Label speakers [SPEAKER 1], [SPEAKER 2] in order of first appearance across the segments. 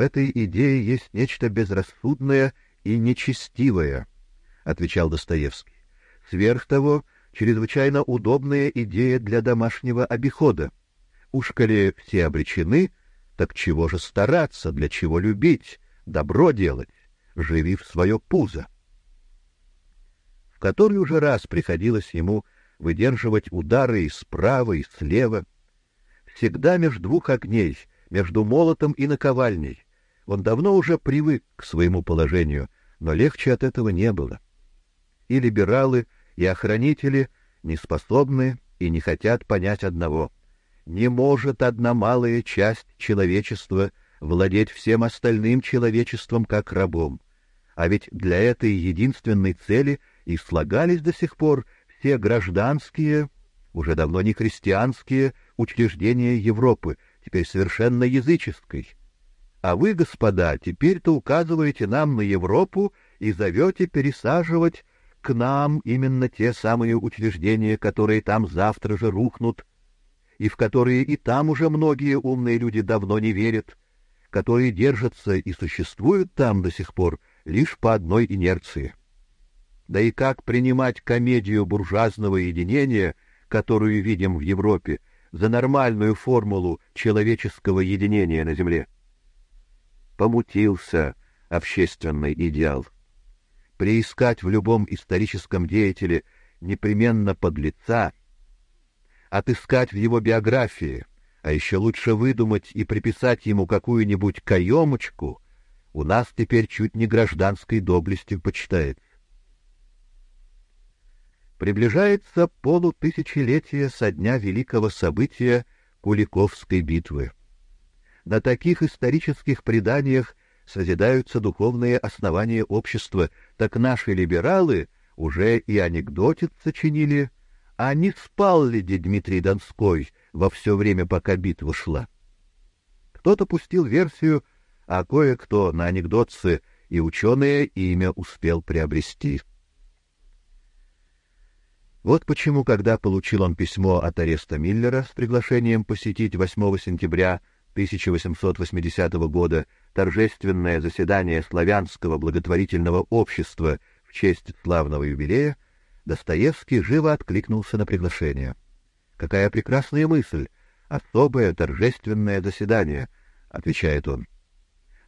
[SPEAKER 1] этой идее есть нечто безрассудное и нечестивое, отвечал Достоевский. Сверх того, чрезвычайно удобная идея для домашнего обихода. Уж коли все обречены, так чего же стараться, для чего любить, добро делать, живи в свое пузо. В который уже раз приходилось ему выдерживать удары и справа, и слева, всегда между двух огней, между молотом и наковальней. Он давно уже привык к своему положению, но легче от этого не было. И либералы, и охранители не способны и не хотят понять одного: не может одна малая часть человечества владеть всем остальным человечеством как рабом. А ведь для этой единственной цели и слагались до сих пор все гражданские, уже давно не христианские учреждения Европы, теперь совершенно языческой. А вы, господа, теперь-то указываете нам на Европу и зовете пересаживать к нам именно те самые учреждения, которые там завтра же рухнут, и в которые и там уже многие умные люди давно не верят, которые держатся и существуют там до сих пор лишь по одной инерции. Да и как принимать комедию буржуазного единения, которую видим в Европе, за нормальную формулу человеческого единения на земле? Помутился общественный идеал приискать в любом историческом деятеле непременно подлеца, отыскать в его биографии, а еще лучше выдумать и приписать ему какую-нибудь каемочку, у нас теперь чуть не гражданской доблестью почитается. Приближается полутысячелетие со дня великого события Куликовской битвы. На таких исторических преданиях созидаются духовные основания общества, так наши либералы уже и анекдотит сочинили, а не спал ли Дмитрий Донской во все время, пока битва шла. Кто-то пустил версию, а кое-кто на анекдотцы и ученые имя успел приобрести. Вот почему, когда получил он письмо от ареста Миллера с приглашением посетить 8 сентября 1880 года торжественное заседание славянского благотворительного общества в честь славного юбилея, Достоевский живо откликнулся на приглашение. Какая прекрасная мысль, особое торжественное заседание, отвечает он.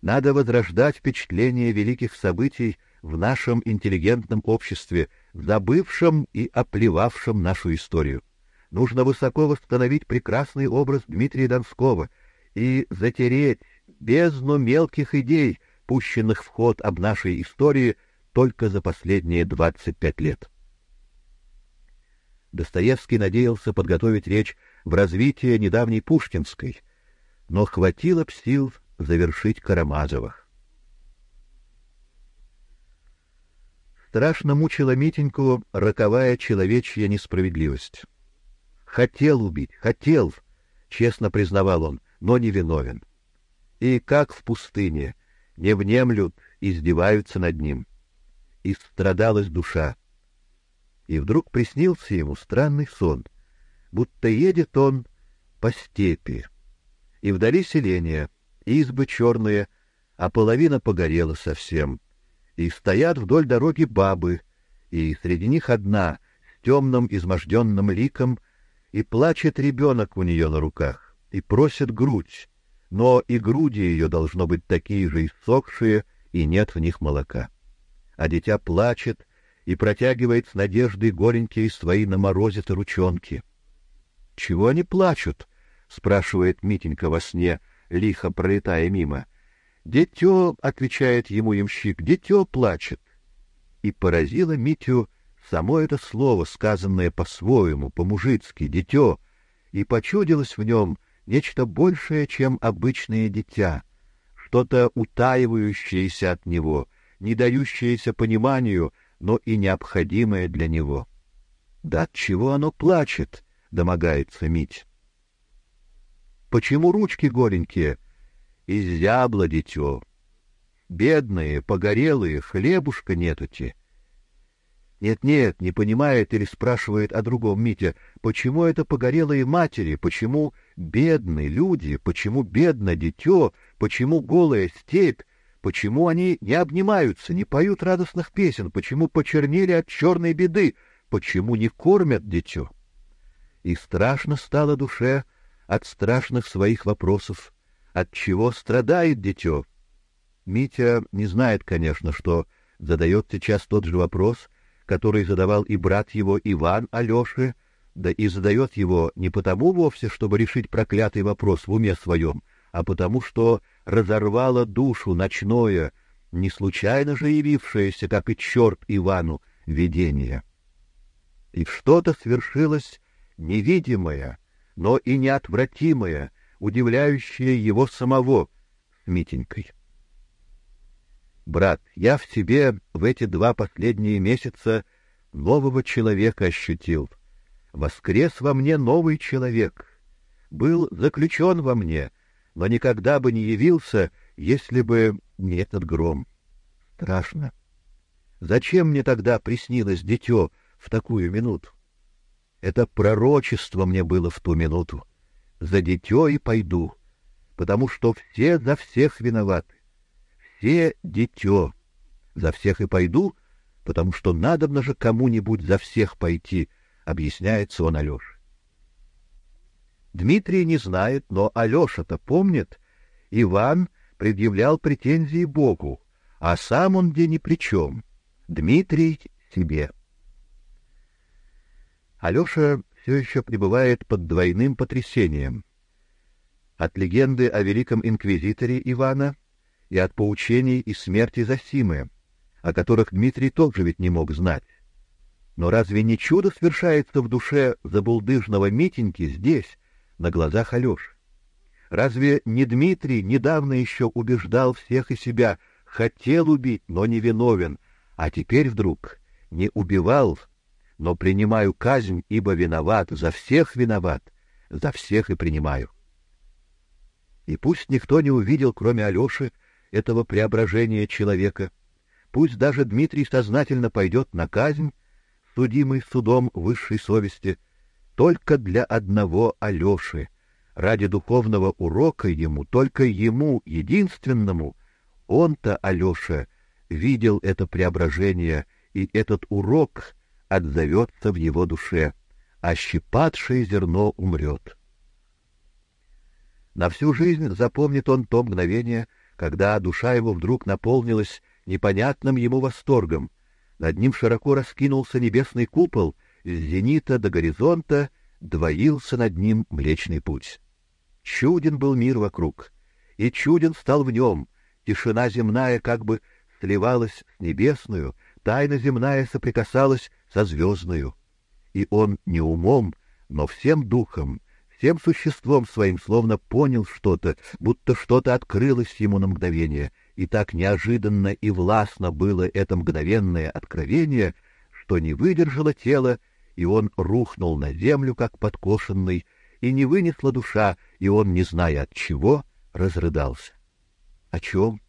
[SPEAKER 1] Надо возрождать впечатление великих событий в нашем интеллигентном обществе, забывшем и оплевавшем нашу историю. Нужно высоко восстановить прекрасный образ Дмитрия Донского и затереть бездну мелких идей, пущенных в ход об нашей истории только за последние 25 лет. Достоевский надеялся подготовить речь в развитие недавней Пушкинской, но хватило б сил завершить Карамазовых. Страшно мучила Митеньку роковая человечья несправедливость. Хотел убить, хотел, честно признавал он, но не виновен и как в пустыне не внемлют, издеваются над ним. И страдалась душа. И вдруг приснился ему странный сон, будто едет он по степи, и вдали селение, избы черные, а половина погорела совсем, и стоят вдоль дороги бабы, и среди них одна с темным изможденным ликом, и плачет ребенок у нее на руках, и просит грудь, но и груди ее должно быть такие же иссохшие, и нет в них молока. А дитя плачет и протягивает с надеждой голенькие свои на морозе ручонки. Чего они плачут? спрашивает Митенька во сне, лихо пролетая мимо. Дитё, отвечает ему ямщик, дитё плачет. И поразило Митю само это слово, сказанное по-своему, по-мужицки, дитё, и почудилось в нем нечто большее, чем обычное дитя, что-то утаивающееся от него, не дающееся пониманию, но и необходимое для него. Да от чего оно плачет, домогается Мить. Почему ручки голенькие? Изябла дитё. Бедные, погорелые, хлебушка нетути. Нет-нет, не понимает или спрашивает о другом Митя, почему это погорелые матери, почему бедные люди, почему бедно дитё, почему голая степь, почему они не обнимаются, не поют радостных песен, почему почернели от черной беды, почему не кормят дитё. И страшно стало душе от страшных своих вопросов, от чего страдает дитё. Митя не знает, конечно, что задает сейчас тот же вопрос, который задавал и брат его Иван Алёше, да и задает его не потому вовсе, чтобы решить проклятый вопрос в уме своем, а потому что разорвало душу ночное, не случайно же явившееся, как и черт Ивану, видение. И что-то свершилось невидимое, но и неотвратимое, удивляющее его самого с Митенькой. Брат, я в себе в эти два последние месяца нового человека ощутил. Воскрес во мне новый человек. Был заключен во мне, но никогда бы не явился, если бы не этот гром. Страшно. Зачем мне тогда приснилось дитё в такую минуту? Это пророчество мне было в ту минуту. За дитё и пойду, потому что все за всех виноваты все дитё. За всех и пойду, потому что надобно же кому-нибудь за всех пойти, объясняется он Алёше. Дмитрий не знает, но Алёша-то помнит. Иван предъявлял претензии Богу, а сам он где ни при чем. Дмитрий себе. Алёша все еще пребывает под двойным потрясением. От легенды о великом инквизиторе Ивана и от поучений и смерти Зосимы, о которых Дмитрий тоже ведь не мог знать. Но разве не чудо свершается в душе забулдыжного Митеньки здесь, на глазах Алёши? Разве не Дмитрий недавно еще убеждал всех и себя, хотел убить, но не виновен, а теперь вдруг не убивал, но принимаю казнь, ибо виноват, за всех виноват, за всех и принимаю. И пусть никто не увидел, кроме Алёши, этого преображения человека. Пусть даже Дмитрий сознательно пойдет на казнь, судимый судом высшей совести, только для одного Алёши, ради духовного урока ему, только ему, единственному, он-то, Алёша, видел это преображение, и этот урок отзовется в его душе, а щепатшее зерно умрет. На всю жизнь запомнит он то мгновение, когда душа его вдруг наполнилась непонятным ему восторгом. Над ним широко раскинулся небесный купол, с зенита до горизонта двоился над ним Млечный путь. Чуден был мир вокруг, и чуден стал в нем, тишина земная как бы сливалась с небесную, тайна земная соприкасалась со звездную. И он не умом, но всем духом всем существом своим словно понял что-то, будто что-то открылось ему на мгновение, и так неожиданно и властно было это мгновенное откровение, что не выдержало тело, и он рухнул на землю, как подкошенный, и не вынесла душа, и он, не зная от чего, разрыдался. О чем?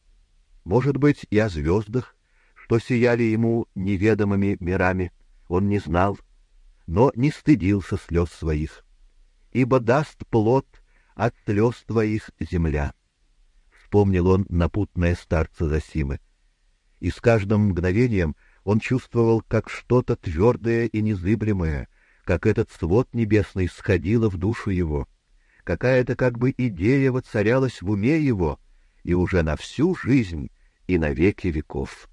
[SPEAKER 1] Может быть, и о звездах, что сияли ему неведомыми мирами, он не знал, но не стыдился слез своих ибо даст плод от слез твоих земля. Вспомнил он напутное старца Засимы. И с каждым мгновением он чувствовал, как что-то твердое и незыблемое, как этот свод небесный сходило в душу его. Какая-то как бы идея воцарялась в уме его, и уже на всю жизнь и на веки веков.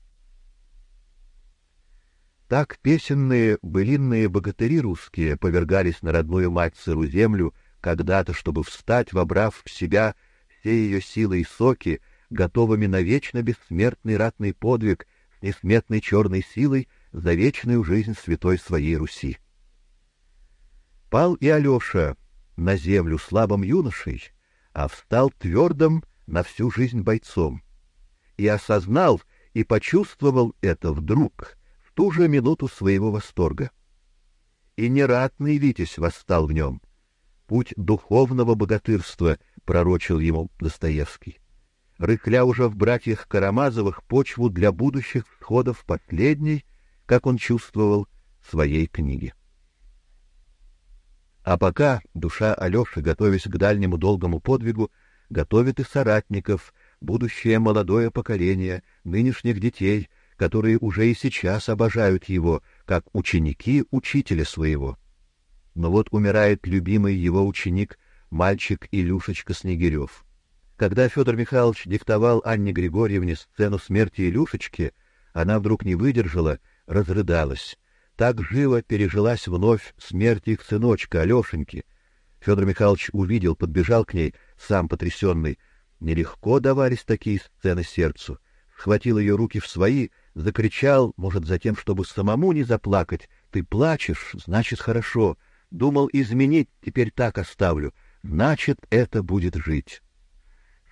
[SPEAKER 1] Так песенные былинные богатыри русские повергались на родную мать сыру землю когда-то, чтобы встать, вобрав в себя все ее силы и соки, готовыми на вечно бессмертный ратный подвиг с несметной черной силой за вечную жизнь святой своей Руси. Пал и Алёша на землю слабым юношей, а встал твердым на всю жизнь бойцом. И осознал и почувствовал это вдруг — ту же минуту своего восторга. И нератный Витязь восстал в нем. Путь духовного богатырства пророчил ему Достоевский. Рыхля уже в братьях Карамазовых почву для будущих всходов последней, как он чувствовал, своей книги. А пока душа Алёши, готовясь к дальнему долгому подвигу, готовит и соратников, будущее молодое поколение, нынешних детей, которые уже и сейчас обожают его, как ученики учителя своего. Но вот умирает любимый его ученик, мальчик Илюшечка Снегирев. Когда Федор Михайлович диктовал Анне Григорьевне сцену смерти Илюшечки, она вдруг не выдержала, разрыдалась. Так живо пережилась вновь смерть их сыночка Алёшеньки. Федор Михайлович увидел, подбежал к ней, сам потрясенный. Нелегко давались такие сцены сердцу. Схватил ее руки в свои, закричал, может, за тем, чтобы самому не заплакать. Ты плачешь, значит, хорошо. Думал изменить, теперь так оставлю. Значит, это будет жить.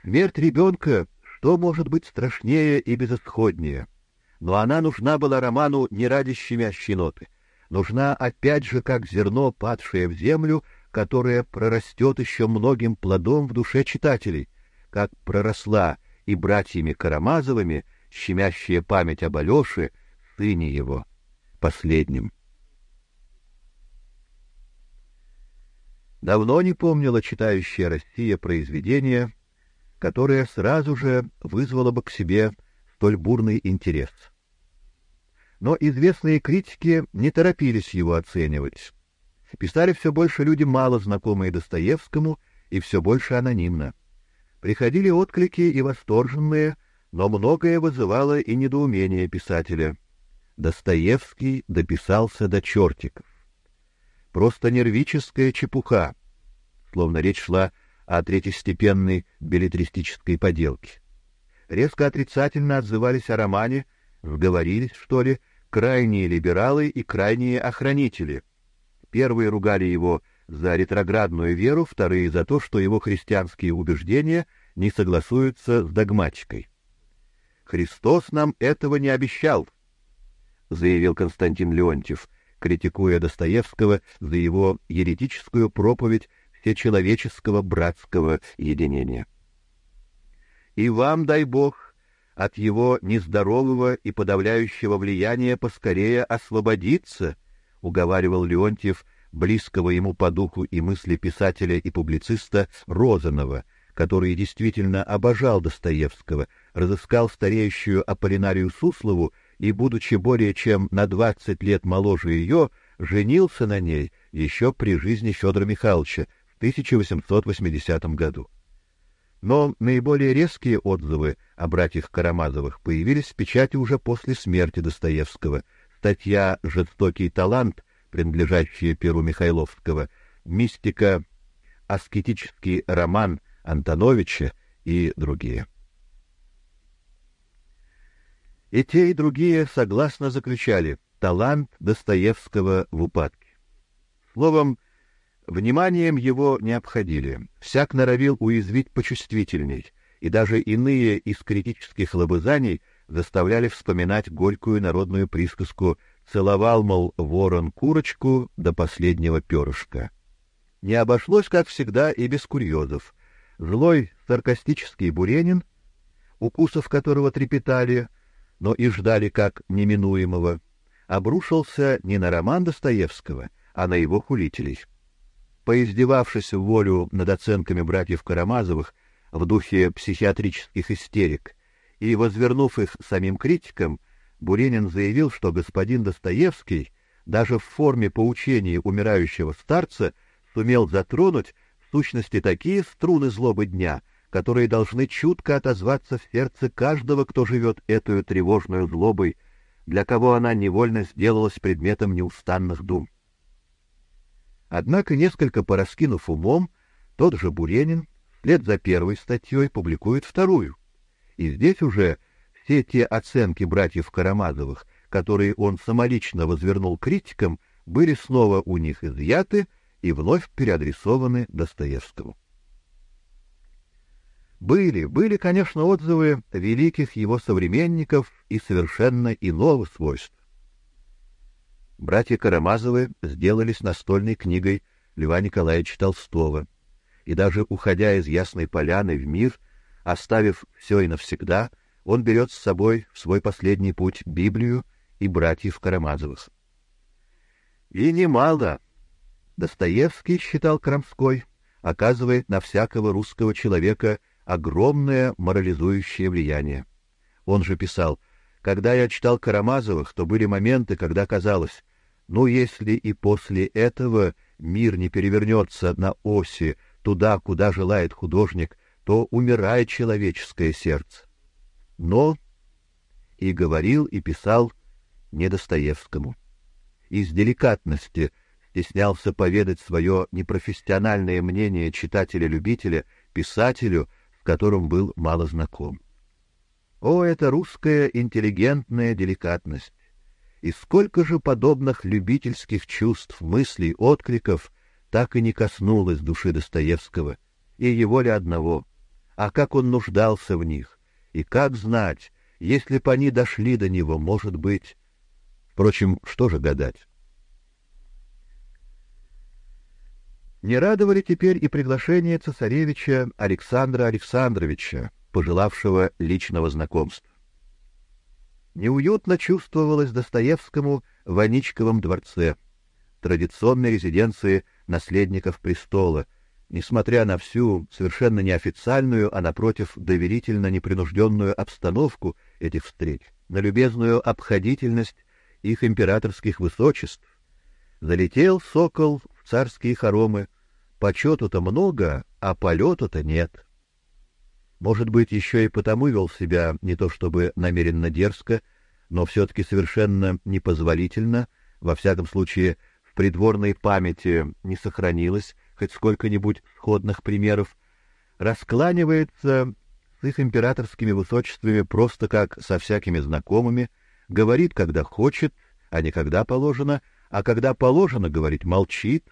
[SPEAKER 1] Смерть ребенка, что может быть страшнее и безысходнее? Но она нужна была роману не ради щемящей ноты. Нужна опять же как зерно, падшее в землю, которое прорастет еще многим плодом в душе читателей, как проросла и братьями Карамазовыми щемящая память об Алёше, сыне его, последнем. Давно не помнила читающая Россия произведение, которое сразу же вызвало бы к себе столь бурный интерес. Но известные критики не торопились его оценивать. Писали все больше люди, мало знакомые Достоевскому, и все больше анонимно. Приходили отклики и восторженные, но многое вызывало и недоумение писателя. Достоевский дописался до чертиков. Просто нервическая чепуха, словно речь шла о третьестепенной билетристической поделке. Резко отрицательно отзывались о романе, сговорились, что ли, крайние либералы и крайние охранители. Первые ругали его за ретроградную веру, вторые за то, что его христианские убеждения не согласуются с догматикой. Христос нам этого не обещал, заявил Константин Леонтьев, критикуя Достоевского за его еретическую проповедь всечеловеческого братского единения. И вам, дай Бог, от его нездорового и подавляющего влияния поскорее освободиться, уговаривал Леонтьев близкого ему по духу и мысли писателя и публициста Розанова, который действительно обожал Достоевского, разыскал стареющую Аполлинарию Суслову и, будучи более чем на двадцать лет моложе ее, женился на ней еще при жизни Федора Михайловича в 1880 году. Но наиболее резкие отзывы о братьях Карамазовых появились в печати уже после смерти Достоевского. Статья «Жестокий талант», принадлежащая Перу Михайловского, «Мистика», аскетический роман Антоновича и другие. И те, и другие согласно заключали талант Достоевского в упадке. Словом, вниманием его не обходили. Всяк норовил уязвить почувствительней, и даже иные из критических лобызаний заставляли вспоминать горькую народную присказку «целовал, мол, ворон курочку до последнего перышка». Не обошлось, как всегда, и без курьезов. Злой саркастический Буренин, укусов которого трепетали, но и ждали как неминуемого, обрушился не на роман Достоевского, а на его хулителей. Поиздевавшись в волю над оценками братьев Карамазовых в духе психиатрических истерик и возвернув их самим критикам, Буренин заявил, что господин Достоевский даже в форме поучения умирающего старца сумел затронуть сущности такие струны злобы дня, которые должны чутко отозваться в сердце каждого, кто живет эту тревожную злобой, для кого она невольно сделалась предметом неустанных дум. Однако, несколько пораскинув умом, тот же Буренин вслед за первой статьей публикует вторую. И здесь уже все те оценки братьев Карамазовых, которые он самолично возвернул критикам, были снова у них изъяты и вновь переадресованы Достоевскому. Были, были, конечно, отзывы великих его современников и совершенно иного свойства. Братья Карамазовы сделались настольной книгой Льва Николаевича Толстого, и даже уходя из Ясной Поляны в мир, оставив все и навсегда, он берет с собой в свой последний путь Библию и братьев Карамазовых. И немало. Достоевский, считал Крамской, оказывает на всякого русского человека огромное морализующее влияние. Он же писал: "Когда я читал Карамазовых, то были моменты, когда казалось: ну если и после этого мир не перевернется на оси туда, куда желает художник, то умирает человеческое сердце". Но и говорил и писал не Достоевскому. Из деликатности стеснялся поведать свое непрофессиональное мнение читателя-любителя писателю, с которым был мало знаком. О, это русская интеллигентная деликатность! И сколько же подобных любительских чувств, мыслей, откликов так и не коснулось души Достоевского, и его ли одного, а как он нуждался в них, и как знать, если бы они дошли до него, может быть, Впрочем, что же гадать? Не радовали теперь и приглашение цесаревича Александра Александровича, пожелавшего личного знакомства. Неуютно чувствовалось Достоевскому в Аничковом дворце, традиционной резиденции наследников престола, несмотря на всю совершенно неофициальную, а напротив доверительно непринужденную обстановку этих встреч, на любезную обходительность их императорских высочеств. Залетел сокол царские хоромы, почету-то много, а полету-то нет. Может быть, еще и потому вел себя не то чтобы намеренно дерзко, но все-таки совершенно непозволительно, во всяком случае, в придворной памяти не сохранилось хоть сколько-нибудь сходных примеров, раскланивается с их императорскими высочествами просто как со всякими знакомыми, говорит, когда хочет, а не когда положено, а когда положено, говорит, молчит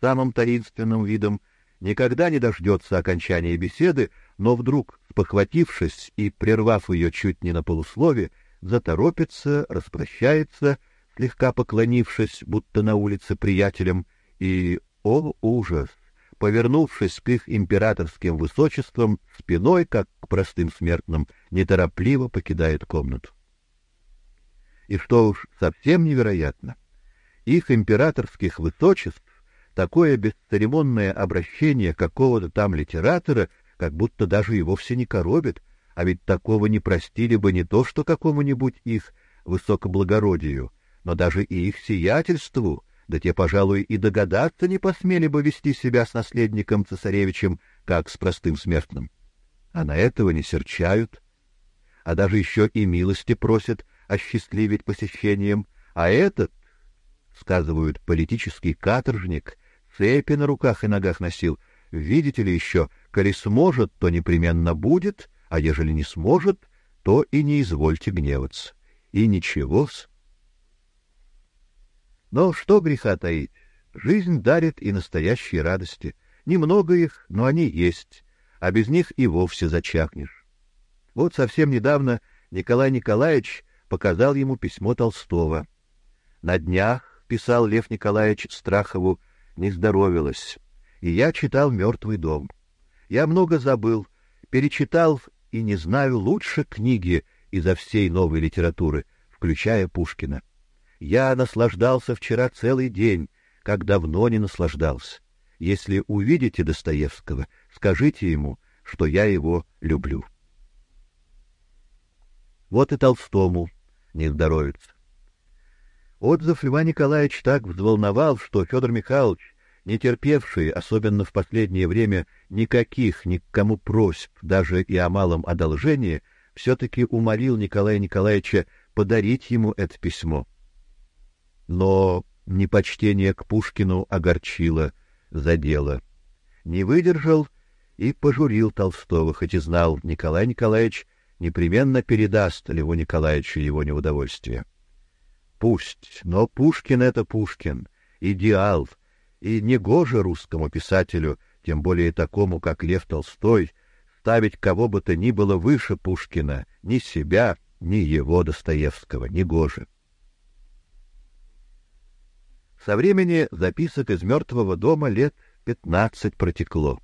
[SPEAKER 1] самым таинственным видом, никогда не дождется окончания беседы, но вдруг, спохватившись и прервав ее чуть не на полуслове, заторопится, распрощается, слегка поклонившись, будто на улице приятелям, и, о ужас, повернувшись к их императорским высочествам, спиной, как к простым смертным, неторопливо покидает комнату. И что уж совсем невероятно, их императорских высочеств такое бесцеремонное обращение какого-то там литератора, как будто даже и вовсе не коробит, а ведь такого не простили бы не то что какому-нибудь их высокоблагородию, но даже и их сиятельству, да те, пожалуй, и догадаться не посмели бы вести себя с наследником цесаревичем, как с простым смертным. А на этого не серчают, а даже еще и милости просят осчастливить посещением, а этот, сказывают, политический каторжник, цепи на руках и ногах носил. Видите ли еще, коли сможет, то непременно будет, а ежели не сможет, то и не извольте гневаться. И ничего-с. Но что греха таить? Жизнь дарит и настоящие радости. Немного их, но они есть, а без них и вовсе зачахнешь. Вот совсем недавно Николай Николаевич показал ему письмо Толстого. На днях, писал Лев Николаевич Страхову, не здоровилось, и я читал «Мертвый дом». Я много забыл, перечитал и не знаю лучше книги изо всей новой литературы, включая Пушкина. Я наслаждался вчера целый день, как давно не наслаждался. Если увидите Достоевского, скажите ему, что я его люблю. Вот и Толстому не здоровится. Отзыв Льва Николаевич так взволновал, что Федор Михайлович, не терпевший, особенно в последнее время, никаких ни к кому просьб, даже и о малом одолжении, все-таки умолил Николая Николаевича подарить ему это письмо. Но непочтение к Пушкину огорчило, задело. Не выдержал и пожурил Толстого, хоть и знал Николай Николаевич непременно передаст Льву Николаевичу его неудовольствие. Пусть, но Пушкин это Пушкин, идеал, и не гоже русскому писателю, тем более такому, как Лев Толстой, ставить кого бы то ни было выше Пушкина, ни себя, ни его Достоевского, не гоже. Со времени записок из мертвого дома лет пятнадцать протекло.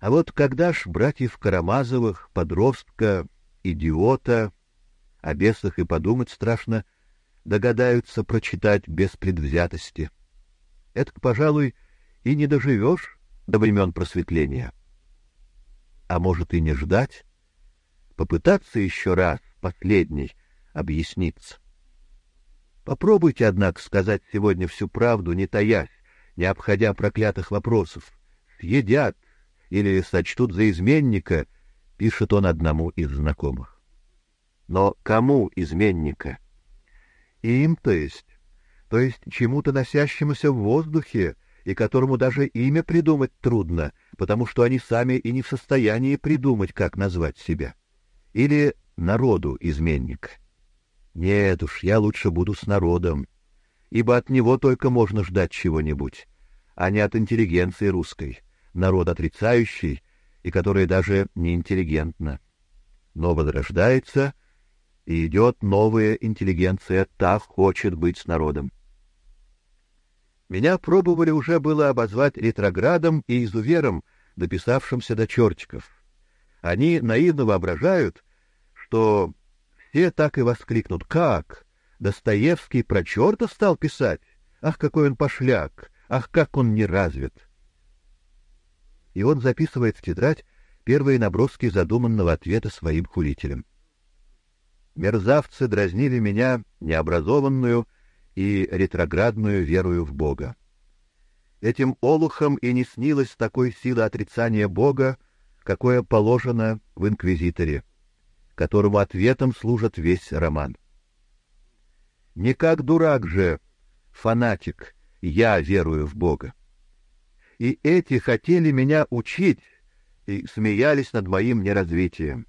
[SPEAKER 1] А вот когда ж братьев Карамазовых, подростка, идиота, о бесах и подумать страшно, догадаются прочитать без предвзятости. Это, пожалуй, и не доживешь до времен просветления. А может и не ждать, попытаться еще раз, последний, объясниться. Попробуйте, однако, сказать сегодня всю правду, не таясь, не обходя проклятых вопросов. Съедят или сочтут за изменника, пишет он одному из знакомых. Но кому изменника? Им, то есть, то есть чему-то носящемуся в воздухе и которому даже имя придумать трудно, потому что они сами и не в состоянии придумать, как назвать себя. Или народу изменника. Нет уж, я лучше буду с народом, ибо от него только можно ждать чего-нибудь, а не от интеллигенции русской, народ отрицающий и который даже не интеллигентна. Но возрождается и идет новая интеллигенция, та хочет быть с народом. Меня пробовали уже было обозвать ретроградом и изувером, дописавшимся до чертиков. Они наивно воображают, что все так и воскликнут: "Как? Достоевский про черта стал писать? Ах, какой он пошляк! Ах, как он не развит!" И он записывает в тетрадь первые наброски задуманного ответа своим хулителям. Мерзавцы дразнили меня необразованную и ретроградную верою в Бога. Этим олухам и не снилось такой силы отрицания Бога, какое положено в инквизиторе которому ответом служит весь роман. Не как дурак же, фанатик, я верую в Бога. И эти хотели меня учить и смеялись над моим неразвитием.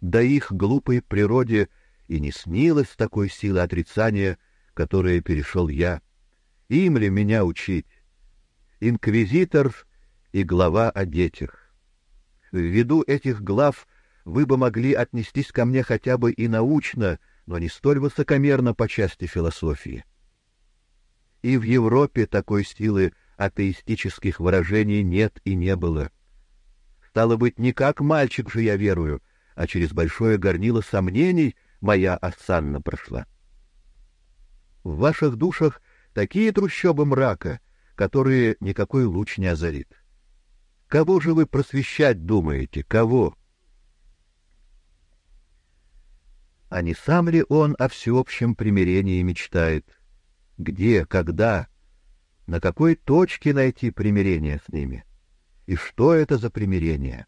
[SPEAKER 1] Да их глупой природе и не снилось такой силы отрицания, которая перешел я. Им ли меня учить? Инквизитор и глава о детях. Ввиду этих глав вы бы могли отнестись ко мне хотя бы и научно, но не столь высокомерно по части философии. И в Европе такой силы атеистических выражений нет и не было. Стало быть, не как мальчик же я верую, а через большое горнило сомнений моя осанна прошла. В ваших душах такие трущобы мрака, которые никакой луч не озарит. Кого же вы просвещать думаете? Кого? а не сам ли он о всеобщем примирении мечтает? Где, когда, на какой точке найти примирение с ними? И что это за примирение?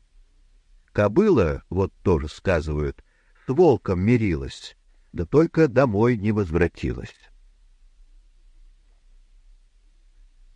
[SPEAKER 1] Кобыла, вот тоже сказывают, с волком мирилась, да только домой не возвратилась.